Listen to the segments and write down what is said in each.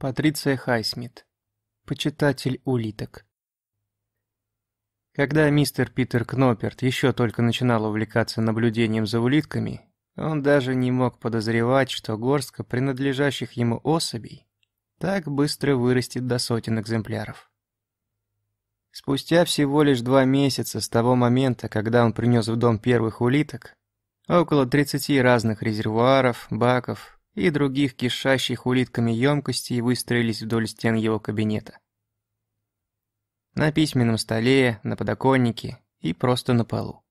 Патриция Хайсмит. Почитатель улиток. Когда мистер Питер Кноперт еще только начинал увлекаться наблюдением за улитками, он даже не мог подозревать, что горстка принадлежащих ему особей так быстро вырастет до сотен экземпляров. Спустя всего лишь два месяца с того момента, когда он принес в дом первых улиток, около 30 разных резервуаров, баков и других кишащих улитками емкостей выстроились вдоль стен его кабинета. На письменном столе, на подоконнике и просто на полу.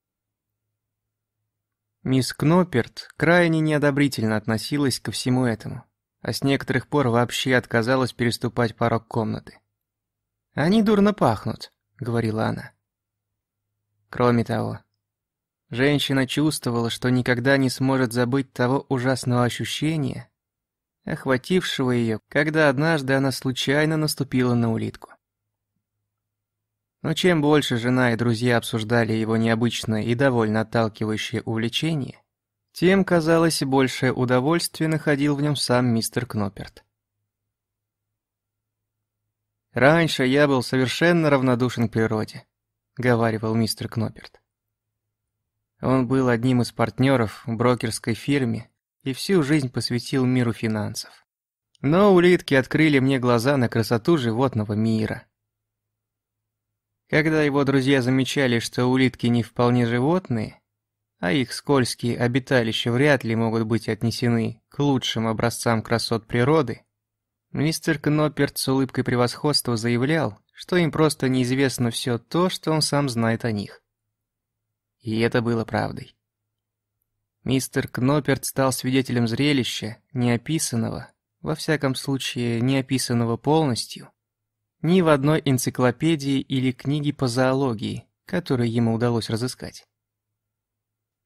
Мисс Кноперт крайне неодобрительно относилась ко всему этому, а с некоторых пор вообще отказалась переступать порог комнаты. «Они дурно пахнут», — говорила она. Кроме того, Женщина чувствовала, что никогда не сможет забыть того ужасного ощущения, охватившего ее, когда однажды она случайно наступила на улитку. Но чем больше жена и друзья обсуждали его необычное и довольно отталкивающее увлечение, тем, казалось, большее удовольствие находил в нем сам мистер Кноперт. «Раньше я был совершенно равнодушен к природе», — говаривал мистер Кноперт. Он был одним из партнеров в брокерской фирме и всю жизнь посвятил миру финансов. Но улитки открыли мне глаза на красоту животного мира. Когда его друзья замечали, что улитки не вполне животные, а их скользкие обиталища вряд ли могут быть отнесены к лучшим образцам красот природы, мистер Кноперт с улыбкой превосходства заявлял, что им просто неизвестно все то, что он сам знает о них. И это было правдой. Мистер Кноперт стал свидетелем зрелища, неописанного, во всяком случае, не описанного полностью, ни в одной энциклопедии или книге по зоологии, которые ему удалось разыскать.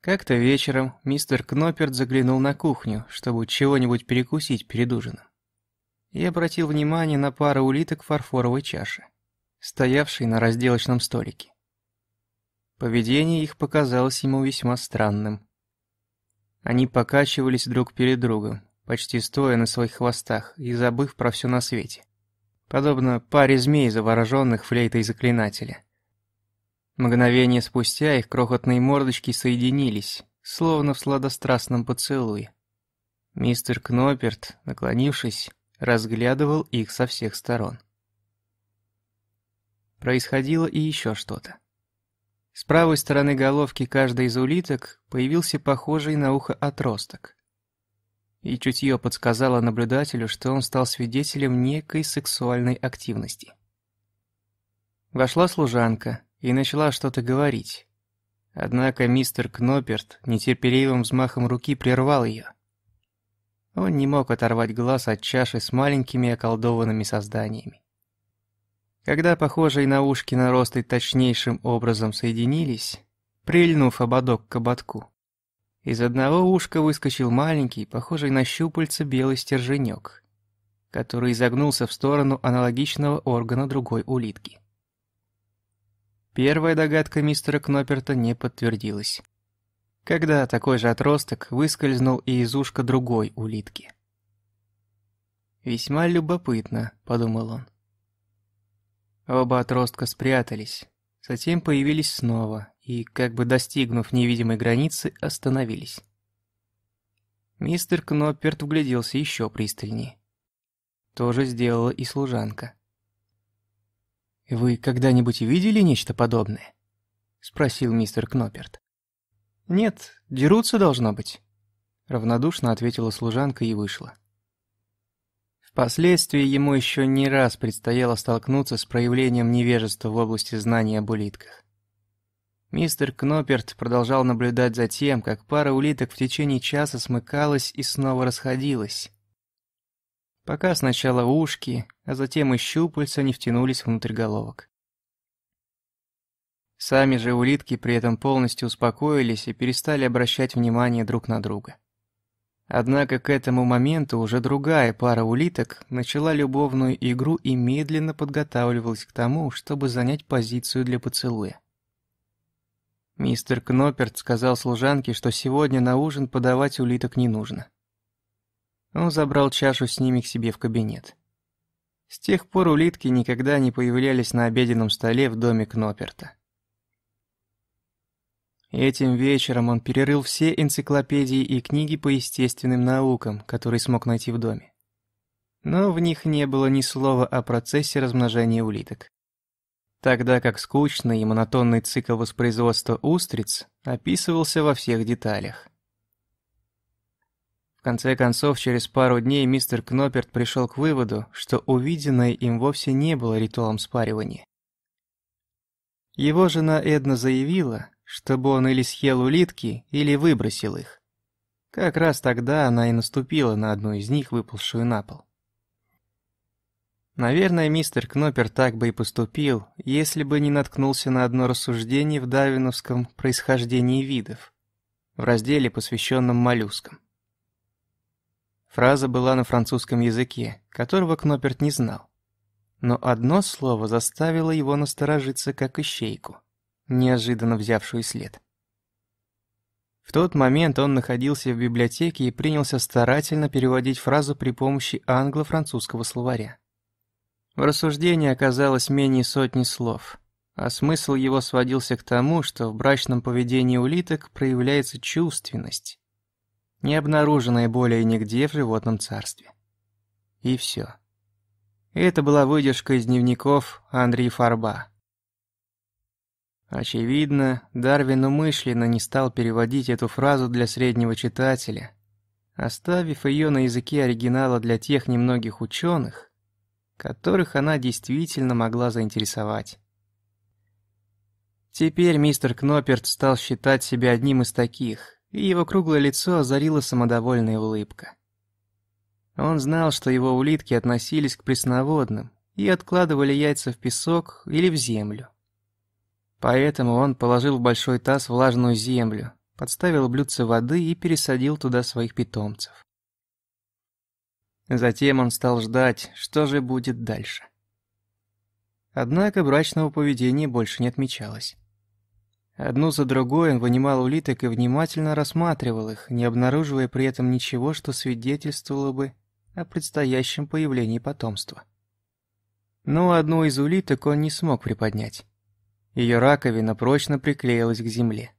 Как-то вечером мистер Кноперт заглянул на кухню, чтобы чего-нибудь перекусить перед ужином. И обратил внимание на пару улиток в фарфоровой чаше, стоявшей на разделочном столике. Поведение их показалось ему весьма странным. Они покачивались друг перед другом, почти стоя на своих хвостах и забыв про все на свете. Подобно паре змей, завороженных флейтой заклинателя. Мгновение спустя их крохотные мордочки соединились, словно в сладострастном поцелуе. Мистер Кноперт, наклонившись, разглядывал их со всех сторон. Происходило и еще что-то. С правой стороны головки каждой из улиток появился похожий на ухо отросток. И чутье подсказало наблюдателю, что он стал свидетелем некой сексуальной активности. Вошла служанка и начала что-то говорить. Однако мистер Кноперт нетерпеливым взмахом руки прервал ее. Он не мог оторвать глаз от чаши с маленькими околдованными созданиями. Когда похожие на ушки наросты точнейшим образом соединились, прильнув ободок к ободку, из одного ушка выскочил маленький, похожий на щупальца белый стерженек, который изогнулся в сторону аналогичного органа другой улитки. Первая догадка мистера Кноперта не подтвердилась. Когда такой же отросток выскользнул и из ушка другой улитки. «Весьма любопытно», — подумал он. Оба отростка спрятались, затем появились снова и, как бы достигнув невидимой границы, остановились. Мистер Кнопперт вгляделся еще пристальнее. То же сделала и служанка. «Вы когда-нибудь видели нечто подобное?» — спросил мистер Кнопперт. «Нет, дерутся должно быть», — равнодушно ответила служанка и вышла. Впоследствии ему еще не раз предстояло столкнуться с проявлением невежества в области знаний об улитках. Мистер Кноперт продолжал наблюдать за тем, как пара улиток в течение часа смыкалась и снова расходилась. Пока сначала ушки, а затем и щупальца не втянулись внутрь головок. Сами же улитки при этом полностью успокоились и перестали обращать внимание друг на друга. Однако к этому моменту уже другая пара улиток начала любовную игру и медленно подготавливалась к тому, чтобы занять позицию для поцелуя. Мистер Кноперт сказал служанке, что сегодня на ужин подавать улиток не нужно. Он забрал чашу с ними к себе в кабинет. С тех пор улитки никогда не появлялись на обеденном столе в доме Кноперта. Этим вечером он перерыл все энциклопедии и книги по естественным наукам, которые смог найти в доме. Но в них не было ни слова о процессе размножения улиток. Тогда как скучный и монотонный цикл воспроизводства устриц описывался во всех деталях. В конце концов, через пару дней мистер Кноперт пришел к выводу, что увиденное им вовсе не было ритуалом спаривания. Его жена Эдна заявила, чтобы он или съел улитки, или выбросил их. Как раз тогда она и наступила на одну из них, выпалшую на пол. Наверное, мистер Кнопер так бы и поступил, если бы не наткнулся на одно рассуждение в дарвиновском происхождении видов, в разделе, посвященном моллюскам. Фраза была на французском языке, которого Кноперт не знал. Но одно слово заставило его насторожиться как ищейку неожиданно взявшую след. В тот момент он находился в библиотеке и принялся старательно переводить фразу при помощи англо-французского словаря. В рассуждении оказалось менее сотни слов, а смысл его сводился к тому, что в брачном поведении улиток проявляется чувственность, не обнаруженная более нигде в животном царстве. И все. Это была выдержка из дневников Андрея Фарба, Очевидно, Дарвин умышленно не стал переводить эту фразу для среднего читателя, оставив ее на языке оригинала для тех немногих ученых, которых она действительно могла заинтересовать. Теперь мистер Кноперт стал считать себя одним из таких, и его круглое лицо озарила самодовольная улыбка. Он знал, что его улитки относились к пресноводным и откладывали яйца в песок или в землю. Поэтому он положил в большой таз влажную землю, подставил блюдце воды и пересадил туда своих питомцев. Затем он стал ждать, что же будет дальше. Однако брачного поведения больше не отмечалось. Одну за другой он вынимал улиток и внимательно рассматривал их, не обнаруживая при этом ничего, что свидетельствовало бы о предстоящем появлении потомства. Но одну из улиток он не смог приподнять. Ее раковина прочно приклеилась к земле.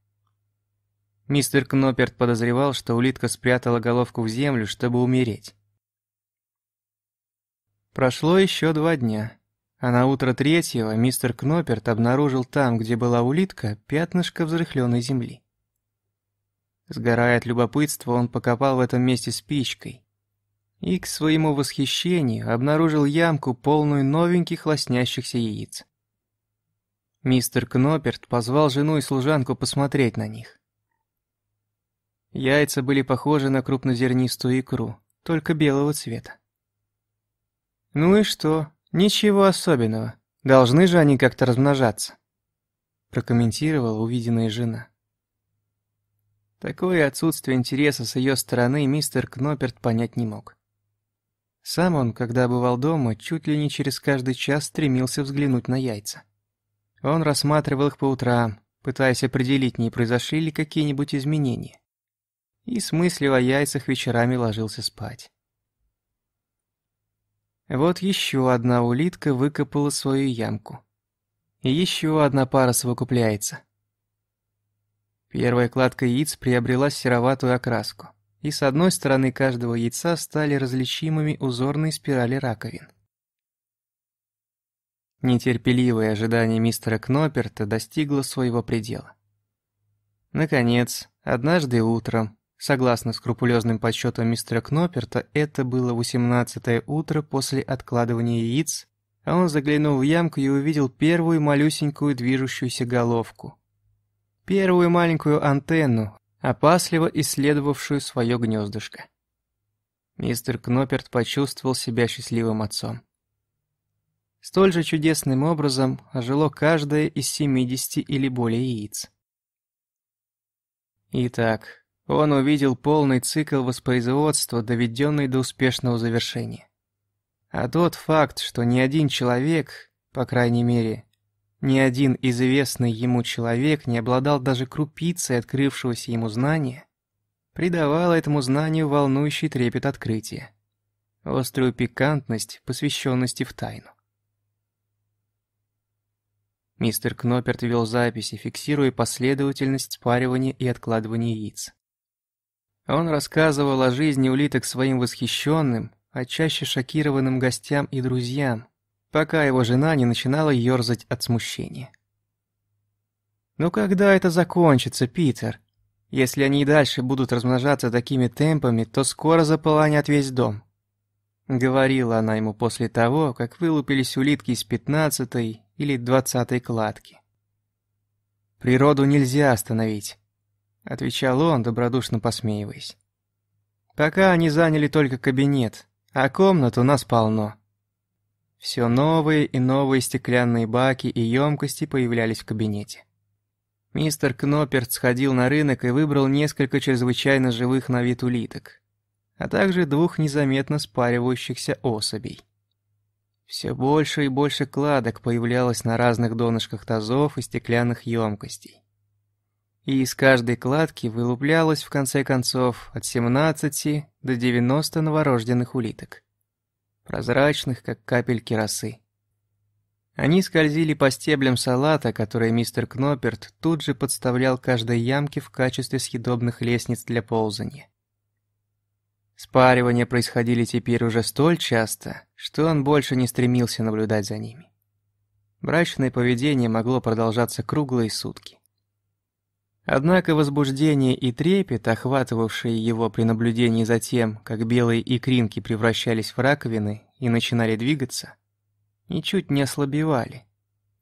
Мистер Кноперт подозревал, что улитка спрятала головку в землю, чтобы умереть. Прошло еще два дня, а на утро третьего мистер Кноперт обнаружил там, где была улитка, пятнышко взрыхленной земли. Сгорая от любопытства, он покопал в этом месте спичкой и, к своему восхищению, обнаружил ямку, полную новеньких лоснящихся яиц. Мистер Кноперт позвал жену и служанку посмотреть на них. Яйца были похожи на крупнозернистую икру, только белого цвета. «Ну и что? Ничего особенного. Должны же они как-то размножаться», прокомментировала увиденная жена. Такое отсутствие интереса с ее стороны мистер Кноперт понять не мог. Сам он, когда бывал дома, чуть ли не через каждый час стремился взглянуть на яйца. Он рассматривал их по утрам, пытаясь определить, не произошли ли какие-нибудь изменения. И с мыслью о яйцах вечерами ложился спать. Вот еще одна улитка выкопала свою ямку. И еще одна пара совокупляется. Первая кладка яиц приобрела сероватую окраску, и с одной стороны каждого яйца стали различимыми узорные спирали раковин. Нетерпеливое ожидание мистера Кноперта достигло своего предела. Наконец, однажды утром, согласно скрупулезным подсчетам мистера Кноперта, это было восемнадцатое утро после откладывания яиц, а он заглянул в ямку и увидел первую малюсенькую движущуюся головку. Первую маленькую антенну, опасливо исследовавшую свое гнездышко. Мистер Кноперт почувствовал себя счастливым отцом. Столь же чудесным образом ожило каждое из 70 или более яиц. Итак, он увидел полный цикл воспроизводства, доведенный до успешного завершения. А тот факт, что ни один человек, по крайней мере, ни один известный ему человек не обладал даже крупицей открывшегося ему знания, придавал этому знанию волнующий трепет открытия. острую пикантность, посвященности в тайну. Мистер Кноперт вел записи, фиксируя последовательность спаривания и откладывания яиц. Он рассказывал о жизни улиток своим восхищенным, а чаще шокированным гостям и друзьям, пока его жена не начинала ёрзать от смущения. «Ну когда это закончится, Питер? Если они и дальше будут размножаться такими темпами, то скоро заполонят весь дом». Говорила она ему после того, как вылупились улитки из пятнадцатой или двадцатой кладки. «Природу нельзя остановить», — отвечал он, добродушно посмеиваясь. «Пока они заняли только кабинет, а комнат у нас полно». Все новые и новые стеклянные баки и емкости появлялись в кабинете. Мистер Кноперт сходил на рынок и выбрал несколько чрезвычайно живых на вид улиток, а также двух незаметно спаривающихся особей. Все больше и больше кладок появлялось на разных донышках тазов и стеклянных емкостей. И из каждой кладки вылуплялось в конце концов от 17 до 90 новорожденных улиток прозрачных, как капельки росы. Они скользили по стеблям салата, которые мистер Кноперт тут же подставлял каждой ямке в качестве съедобных лестниц для ползания. Спаривания происходили теперь уже столь часто, что он больше не стремился наблюдать за ними. Брачное поведение могло продолжаться круглые сутки. Однако возбуждение и трепет, охватывавшие его при наблюдении за тем, как белые икринки превращались в раковины и начинали двигаться, ничуть не ослабевали,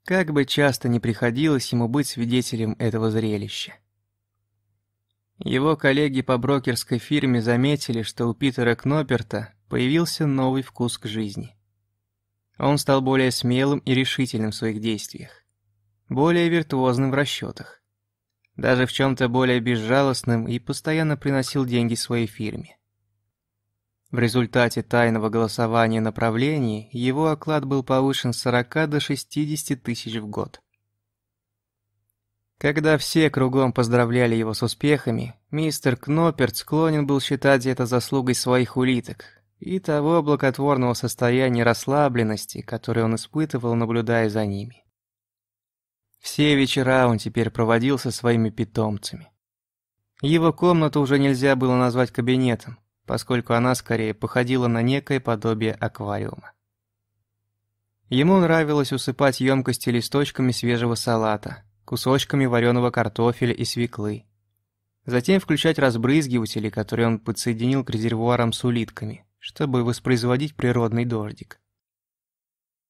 как бы часто не приходилось ему быть свидетелем этого зрелища. Его коллеги по брокерской фирме заметили, что у Питера Кноперта появился новый вкус к жизни. Он стал более смелым и решительным в своих действиях, более виртуозным в расчетах даже в чем-то более безжалостным и постоянно приносил деньги своей фирме. В результате тайного голосования направлений его оклад был повышен с 40 до 60 тысяч в год. Когда все кругом поздравляли его с успехами, мистер Кноперт склонен был считать это заслугой своих улиток и того благотворного состояния расслабленности, которое он испытывал, наблюдая за ними. Все вечера он теперь проводил со своими питомцами. Его комнату уже нельзя было назвать кабинетом, поскольку она скорее походила на некое подобие аквариума. Ему нравилось усыпать емкости листочками свежего салата, кусочками вареного картофеля и свеклы. Затем включать разбрызгиватели, которые он подсоединил к резервуарам с улитками, чтобы воспроизводить природный дождик.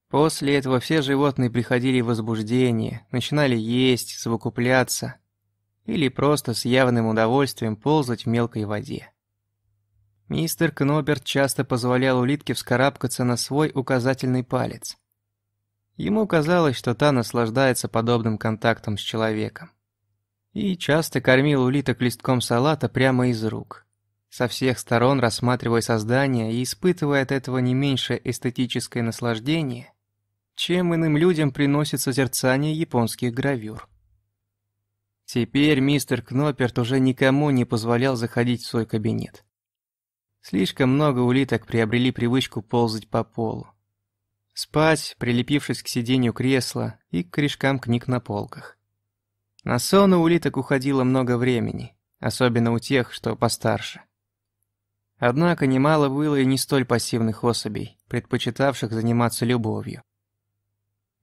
После этого все животные приходили в возбуждение, начинали есть, совокупляться или просто с явным удовольствием ползать в мелкой воде. Мистер Кноберт часто позволял улитке вскарабкаться на свой указательный палец. Ему казалось, что та наслаждается подобным контактом с человеком. И часто кормил улиток листком салата прямо из рук, со всех сторон рассматривая создание и испытывая от этого не меньшее эстетическое наслаждение, чем иным людям приносит созерцание японских гравюр. Теперь мистер Кноперт уже никому не позволял заходить в свой кабинет. Слишком много улиток приобрели привычку ползать по полу. Спать, прилепившись к сиденью кресла и к корешкам книг на полках. На сон у улиток уходило много времени, особенно у тех, что постарше. Однако немало было и не столь пассивных особей, предпочитавших заниматься любовью.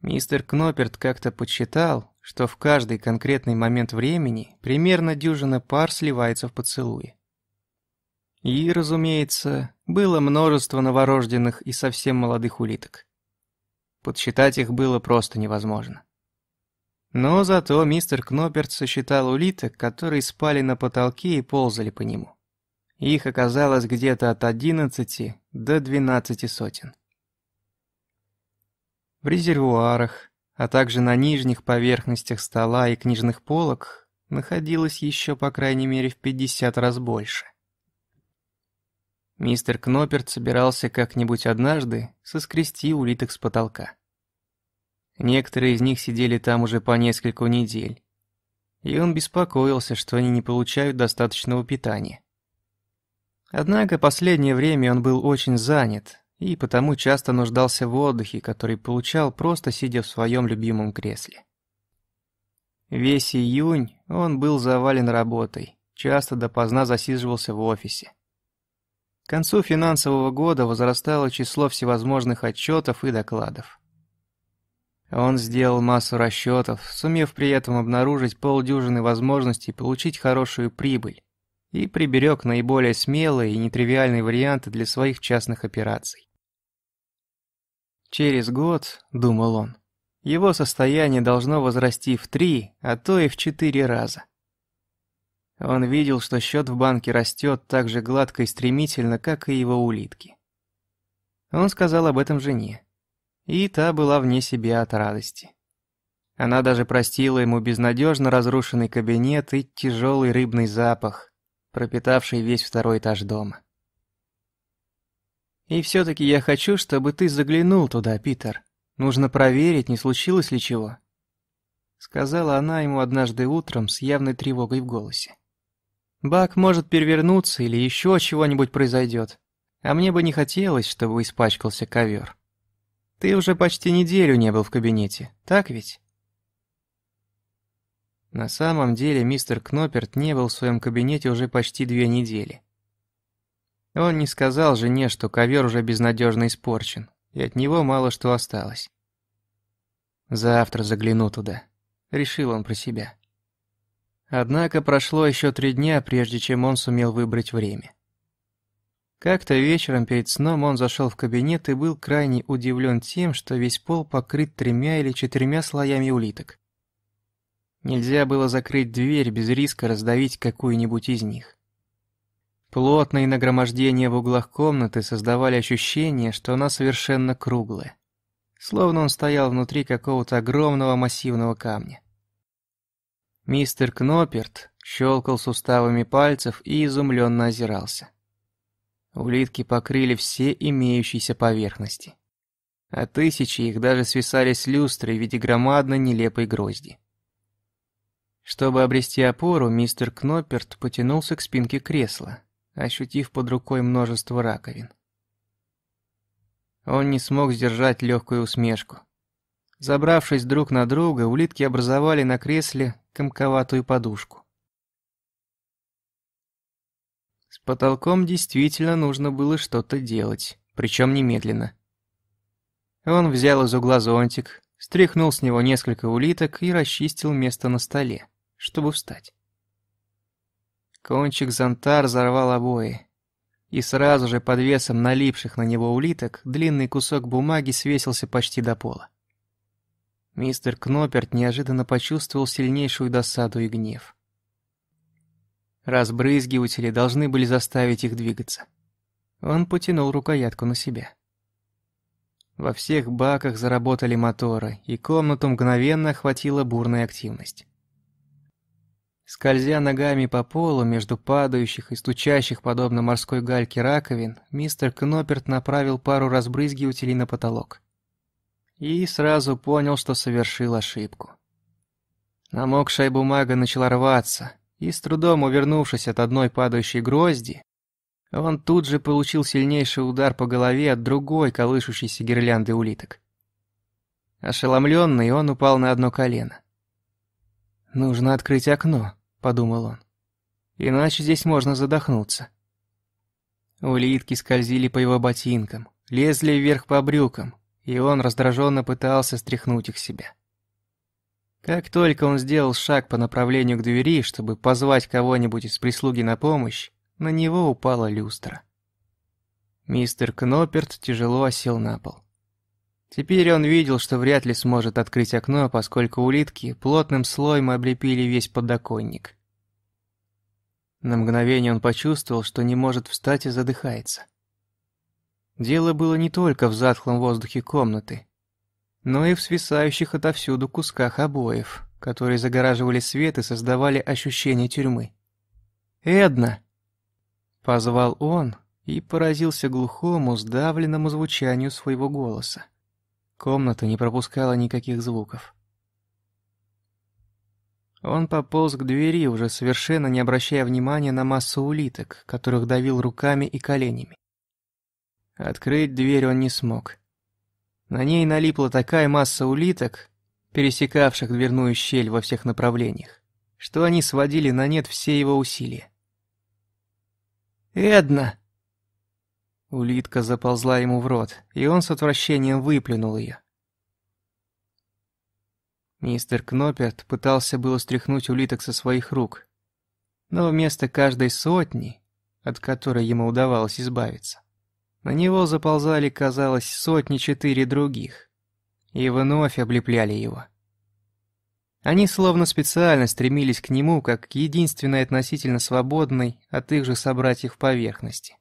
Мистер Кноперт как-то подсчитал, что в каждый конкретный момент времени примерно дюжина пар сливается в поцелуе. И, разумеется, было множество новорожденных и совсем молодых улиток. Подсчитать их было просто невозможно. Но зато мистер Кноперт сосчитал улиток, которые спали на потолке и ползали по нему. Их оказалось где-то от 11 до 12 сотен. В резервуарах, а также на нижних поверхностях стола и книжных полок находилось еще по крайней мере в 50 раз больше. Мистер Кноперт собирался как-нибудь однажды соскрести улиток с потолка. Некоторые из них сидели там уже по несколько недель, и он беспокоился, что они не получают достаточного питания. Однако последнее время он был очень занят, и потому часто нуждался в отдыхе, который получал просто сидя в своем любимом кресле. Весь июнь он был завален работой, часто допоздна засиживался в офисе. К концу финансового года возрастало число всевозможных отчетов и докладов. Он сделал массу расчетов, сумев при этом обнаружить полдюжины возможностей получить хорошую прибыль, и приберег наиболее смелые и нетривиальные варианты для своих частных операций. Через год, думал он, его состояние должно возрасти в три, а то и в четыре раза. Он видел, что счет в банке растет так же гладко и стремительно, как и его улитки. Он сказал об этом жене. И та была вне себя от радости. Она даже простила ему безнадежно разрушенный кабинет и тяжелый рыбный запах, пропитавший весь второй этаж дома. «И все-таки я хочу, чтобы ты заглянул туда, Питер. Нужно проверить, не случилось ли чего», — сказала она ему однажды утром с явной тревогой в голосе. «Бак может перевернуться или еще чего-нибудь произойдет, а мне бы не хотелось, чтобы испачкался ковер. Ты уже почти неделю не был в кабинете, так ведь?» На самом деле мистер Кноперт не был в своем кабинете уже почти две недели. Он не сказал жене, что ковер уже безнадежно испорчен, и от него мало что осталось. «Завтра загляну туда», — решил он про себя. Однако прошло еще три дня, прежде чем он сумел выбрать время. Как-то вечером перед сном он зашел в кабинет и был крайне удивлен тем, что весь пол покрыт тремя или четырьмя слоями улиток. Нельзя было закрыть дверь без риска раздавить какую-нибудь из них. Плотные нагромождения в углах комнаты создавали ощущение, что она совершенно круглая. Словно он стоял внутри какого-то огромного массивного камня. Мистер Кноперт щелкал суставами пальцев и изумленно озирался. Улитки покрыли все имеющиеся поверхности. А тысячи их даже свисали с люстры в виде громадной нелепой грозди. Чтобы обрести опору, мистер Кноперт потянулся к спинке кресла, ощутив под рукой множество раковин. Он не смог сдержать легкую усмешку. Забравшись друг на друга, улитки образовали на кресле комковатую подушку. С потолком действительно нужно было что-то делать, причем немедленно. Он взял из угла зонтик, стряхнул с него несколько улиток и расчистил место на столе, чтобы встать. Кончик зонта разорвал обои. И сразу же под весом налипших на него улиток длинный кусок бумаги свесился почти до пола. Мистер Кноперт неожиданно почувствовал сильнейшую досаду и гнев. Разбрызгиватели должны были заставить их двигаться. Он потянул рукоятку на себя. Во всех баках заработали моторы, и комнату мгновенно охватила бурная активность. Скользя ногами по полу между падающих и стучащих подобно морской гальке раковин, мистер Кноперт направил пару разбрызгивателей на потолок. И сразу понял, что совершил ошибку. Намокшая бумага начала рваться, и с трудом увернувшись от одной падающей грозди, он тут же получил сильнейший удар по голове от другой колышущейся гирлянды улиток. Ошеломленный, он упал на одно колено. «Нужно открыть окно», — подумал он. «Иначе здесь можно задохнуться». Улитки скользили по его ботинкам, лезли вверх по брюкам, и он раздраженно пытался стряхнуть их себя. Как только он сделал шаг по направлению к двери, чтобы позвать кого-нибудь из прислуги на помощь, на него упала люстра. Мистер Кноперт тяжело осел на пол. Теперь он видел, что вряд ли сможет открыть окно, поскольку улитки плотным слоем облепили весь подоконник. На мгновение он почувствовал, что не может встать и задыхается. Дело было не только в затхлом воздухе комнаты, но и в свисающих отовсюду кусках обоев, которые загораживали свет и создавали ощущение тюрьмы. «Эдна!» — позвал он и поразился глухому, сдавленному звучанию своего голоса. Комната не пропускала никаких звуков. Он пополз к двери, уже совершенно не обращая внимания на массу улиток, которых давил руками и коленями. Открыть дверь он не смог. На ней налипла такая масса улиток, пересекавших дверную щель во всех направлениях, что они сводили на нет все его усилия. «Эдна!» Улитка заползла ему в рот, и он с отвращением выплюнул ее. Мистер Кноперт пытался было стряхнуть улиток со своих рук, но вместо каждой сотни, от которой ему удавалось избавиться, на него заползали, казалось, сотни-четыре других, и вновь облепляли его. Они словно специально стремились к нему, как к единственной относительно свободной от их же собратьев поверхности.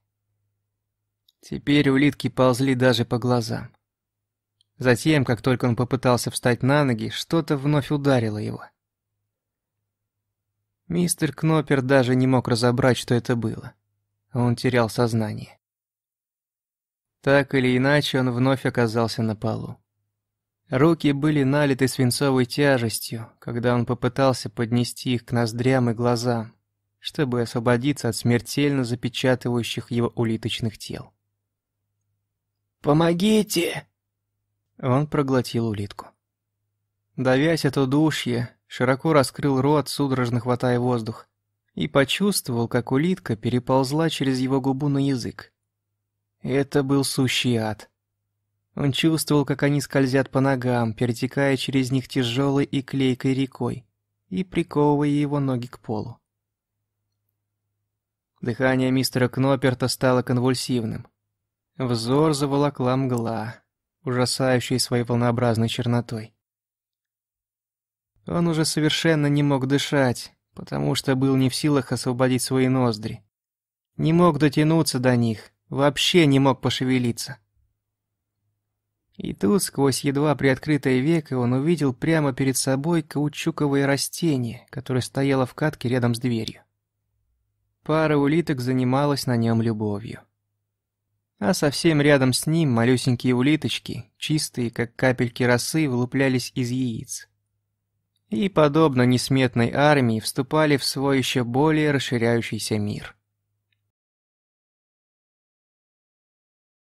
Теперь улитки ползли даже по глазам. Затем, как только он попытался встать на ноги, что-то вновь ударило его. Мистер Кнопер даже не мог разобрать, что это было. Он терял сознание. Так или иначе, он вновь оказался на полу. Руки были налиты свинцовой тяжестью, когда он попытался поднести их к ноздрям и глазам, чтобы освободиться от смертельно запечатывающих его улиточных тел. «Помогите!» Он проглотил улитку. Давясь от удушья, широко раскрыл рот, судорожно хватая воздух, и почувствовал, как улитка переползла через его губу на язык. Это был сущий ад. Он чувствовал, как они скользят по ногам, перетекая через них тяжелой и клейкой рекой и приковывая его ноги к полу. Дыхание мистера Кноперта стало конвульсивным. Взор заволокла мгла, ужасающая своей волнообразной чернотой. Он уже совершенно не мог дышать, потому что был не в силах освободить свои ноздри. Не мог дотянуться до них, Вообще не мог пошевелиться. И тут, сквозь едва приоткрытое веко, он увидел прямо перед собой каучуковое растение, которое стояло в катке рядом с дверью. Пара улиток занималась на нем любовью. А совсем рядом с ним малюсенькие улиточки, чистые, как капельки росы, вылуплялись из яиц. И, подобно несметной армии, вступали в свой еще более расширяющийся мир.